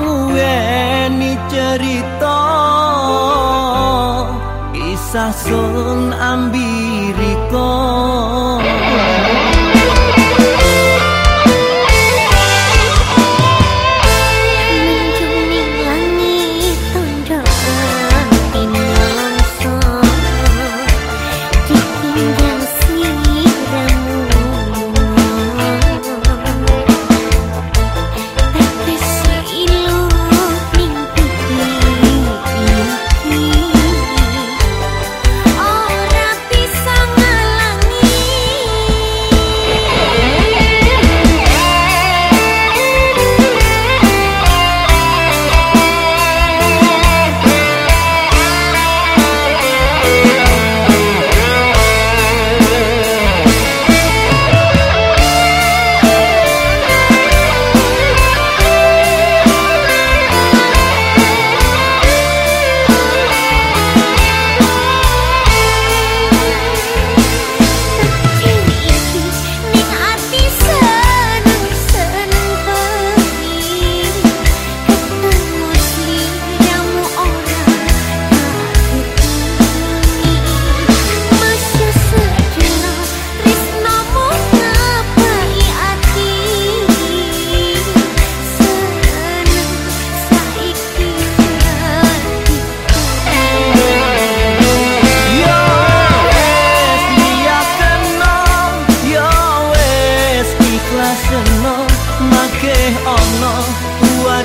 nguweni cerita. Kisah sun ambiriko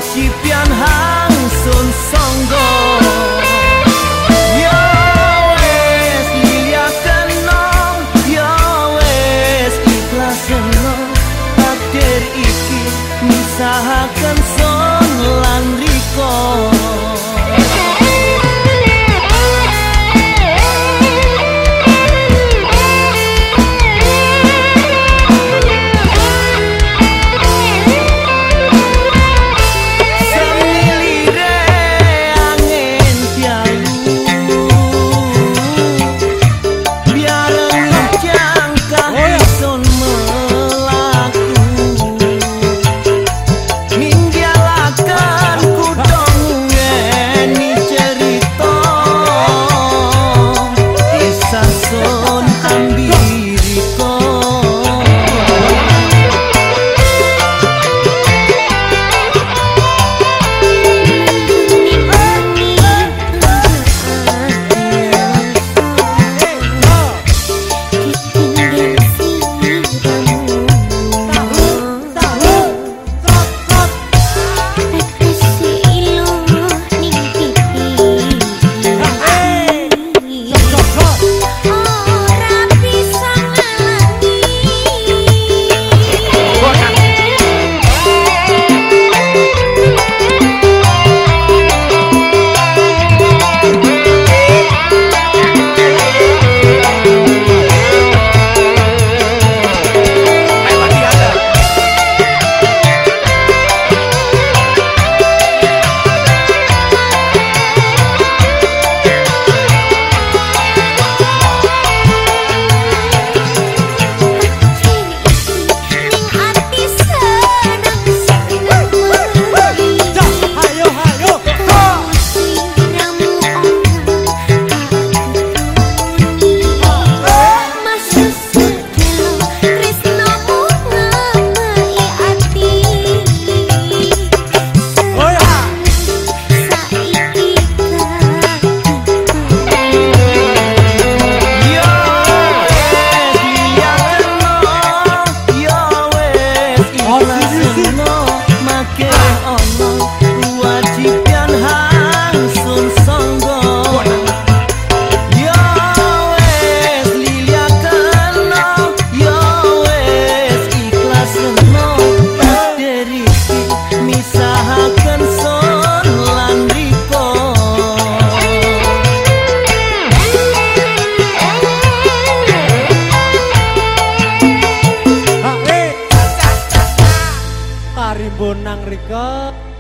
다시 변한 Kang Riko.